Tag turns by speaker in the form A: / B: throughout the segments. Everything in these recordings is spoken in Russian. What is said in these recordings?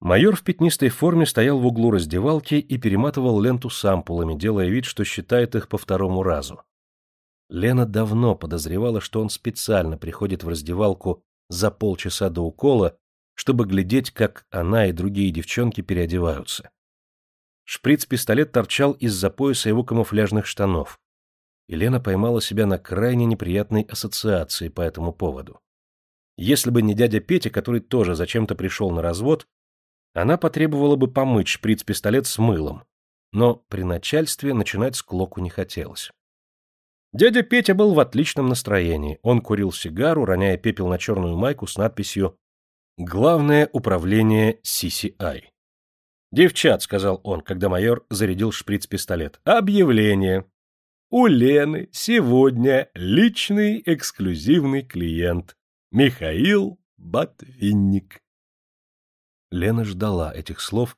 A: Майор в пятнистой форме стоял в углу раздевалки и перематывал ленту с ампулами, делая вид, что считает их по второму разу. Лена давно подозревала, что он специально приходит в раздевалку за полчаса до укола, чтобы глядеть, как она и другие девчонки переодеваются. Шприц-пистолет торчал из-за пояса его камуфляжных штанов. И Лена поймала себя на крайне неприятной ассоциации по этому поводу. Если бы не дядя Петя, который тоже зачем-то пришел на развод, она потребовала бы помыть шприц-пистолет с мылом. Но при начальстве начинать с клоку не хотелось. Дядя Петя был в отличном настроении. Он курил сигару, роняя пепел на черную майку с надписью «Главное управление CCI». «Девчат», — сказал он, когда майор зарядил шприц-пистолет, — «объявление. У Лены сегодня личный эксклюзивный клиент. Михаил Ботвинник». Лена ждала этих слов,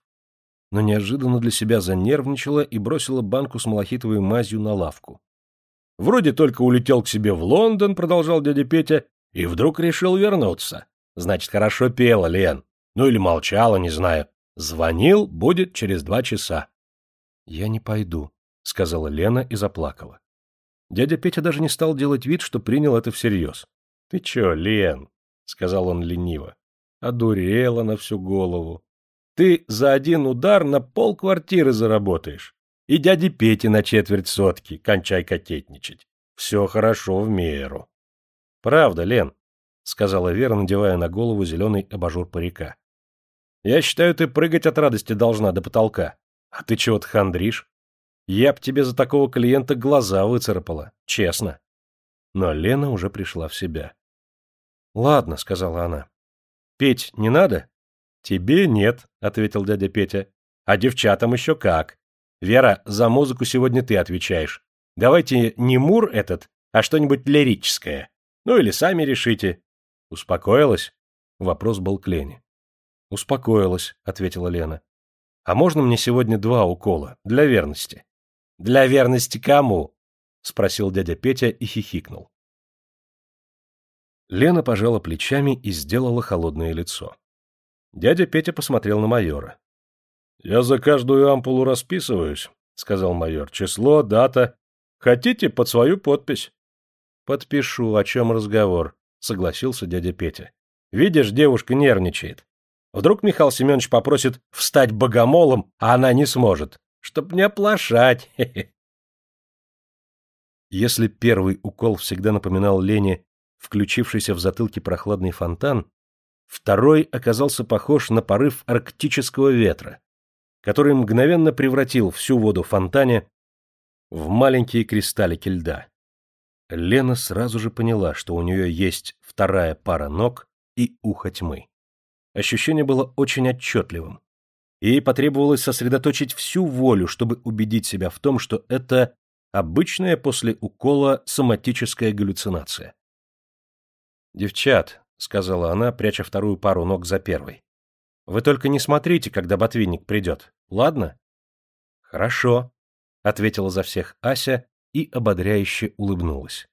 A: но неожиданно для себя занервничала и бросила банку с малахитовой мазью на лавку. Вроде только улетел к себе в Лондон, продолжал дядя Петя, и вдруг решил вернуться. Значит, хорошо пела, Лен. Ну или молчала, не знаю. Звонил, будет через два часа. Я не пойду, сказала Лена и заплакала. Дядя Петя даже не стал делать вид, что принял это всерьез. Ты че, Лен? сказал он лениво. Одурела на всю голову. Ты за один удар на полквартиры заработаешь. И дяде Пете на четверть сотки, кончай кокетничать. Все хорошо в меру. — Правда, Лен, — сказала Вера, надевая на голову зеленый абажур парика. — Я считаю, ты прыгать от радости должна до потолка. А ты чего-то хандришь? Я б тебе за такого клиента глаза выцарапала, честно. Но Лена уже пришла в себя. — Ладно, — сказала она. — Петь не надо? — Тебе нет, — ответил дядя Петя. — А девчатам еще как. Вера, за музыку сегодня ты отвечаешь. Давайте не Мур этот, а что-нибудь лирическое. Ну или сами решите. Успокоилась? Вопрос был к Лене. Успокоилась, ответила Лена. А можно мне сегодня два укола, для верности? Для верности кому? Спросил дядя Петя и хихикнул. Лена пожала плечами и сделала холодное лицо. Дядя Петя посмотрел на майора. «Я за каждую ампулу расписываюсь», — сказал майор. «Число, дата. Хотите под свою подпись?» «Подпишу, о чем разговор», — согласился дядя Петя. «Видишь, девушка нервничает. Вдруг Михаил Семенович попросит встать богомолом, а она не сможет. Чтоб не оплошать. Если первый укол всегда напоминал Лене включившийся в затылке прохладный фонтан, второй оказался похож на порыв арктического ветра, который мгновенно превратил всю воду в фонтане в маленькие кристаллики льда. Лена сразу же поняла, что у нее есть вторая пара ног и ухо тьмы. Ощущение было очень отчетливым. Ей потребовалось сосредоточить всю волю, чтобы убедить себя в том, что это обычная после укола соматическая галлюцинация. «Девчат», — сказала она, пряча вторую пару ног за первой, вы только не смотрите, когда ботвинник придет, ладно? — Хорошо, — ответила за всех Ася и ободряюще улыбнулась.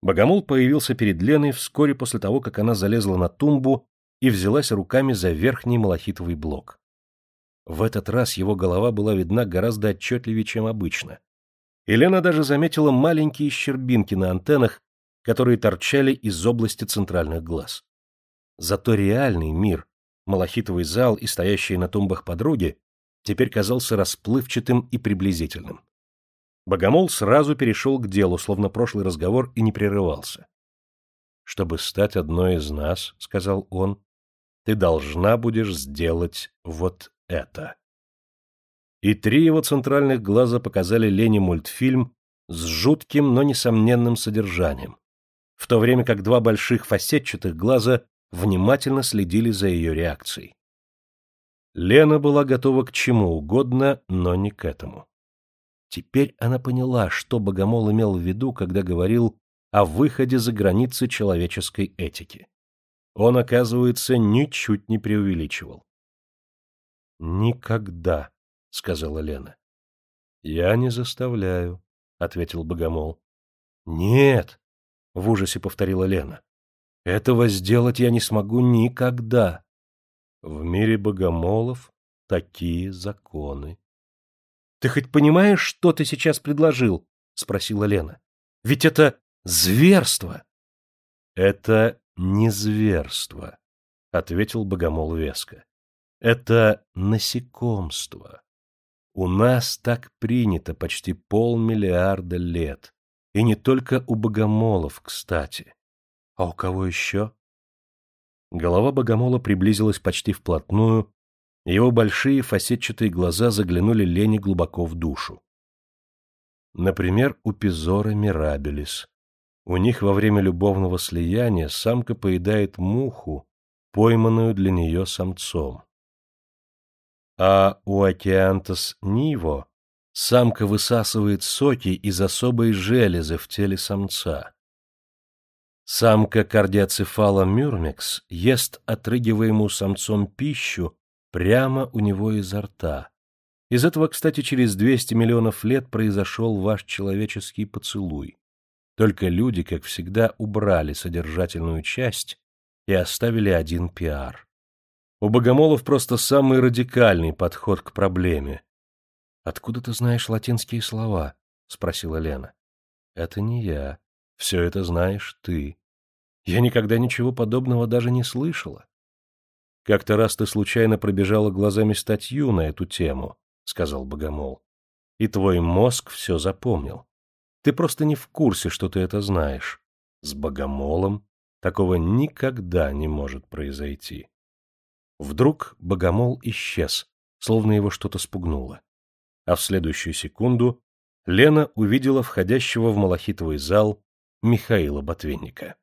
A: Богомол появился перед Леной вскоре после того, как она залезла на тумбу и взялась руками за верхний малахитовый блок. В этот раз его голова была видна гораздо отчетливее, чем обычно. Елена даже заметила маленькие щербинки на антеннах, которые торчали из области центральных глаз. Зато реальный мир, малахитовый зал и стоящие на тумбах подруги теперь казался расплывчатым и приблизительным. Богомол сразу перешел к делу, словно прошлый разговор и не прерывался. «Чтобы стать одной из нас, — сказал он, — ты должна будешь сделать вот это». И три его центральных глаза показали Лене мультфильм с жутким, но несомненным содержанием, в то время как два больших фасетчатых глаза внимательно следили за ее реакцией. Лена была готова к чему угодно, но не к этому. Теперь она поняла, что Богомол имел в виду, когда говорил о выходе за границы человеческой этики. Он, оказывается, ничуть не преувеличивал. «Никогда», — сказала Лена. «Я не заставляю», — ответил Богомол. «Нет», — в ужасе повторила Лена. Этого сделать я не смогу никогда. В мире богомолов такие законы. — Ты хоть понимаешь, что ты сейчас предложил? — спросила Лена. — Ведь это зверство! — Это не зверство, — ответил богомол веско. — Это насекомство. У нас так принято почти полмиллиарда лет. И не только у богомолов, кстати. А у кого еще? Голова богомола приблизилась почти вплотную, его большие фасетчатые глаза заглянули Лене глубоко в душу. Например, у Пизора мирабелис. У них во время любовного слияния самка поедает муху, пойманную для нее самцом. А у Океантос ниво самка высасывает соки из особой железы в теле самца. Самка кардиоцефала мюрмекс ест отрыгиваемую самцом пищу прямо у него изо рта. Из этого, кстати, через 200 миллионов лет произошел ваш человеческий поцелуй. Только люди, как всегда, убрали содержательную часть и оставили один пиар. У богомолов просто самый радикальный подход к проблеме. «Откуда ты знаешь латинские слова?» — спросила Лена. «Это не я. Все это знаешь ты. Я никогда ничего подобного даже не слышала. Как-то раз ты случайно пробежала глазами статью на эту тему, — сказал Богомол. И твой мозг все запомнил. Ты просто не в курсе, что ты это знаешь. С Богомолом такого никогда не может произойти. Вдруг Богомол исчез, словно его что-то спугнуло. А в следующую секунду Лена увидела входящего в малахитовый зал Михаила Ботвинника.